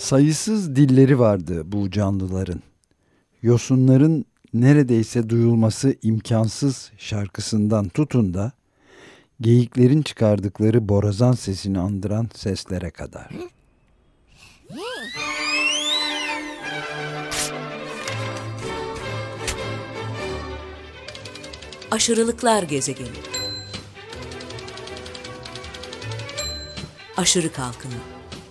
Sayısız dilleri vardı bu canlıların. Yosunların neredeyse duyulması imkansız şarkısından tutun da geyiklerin çıkardıkları borazan sesini andıran seslere kadar. Aşırılıklar gezegeni. Aşırı kalkınma,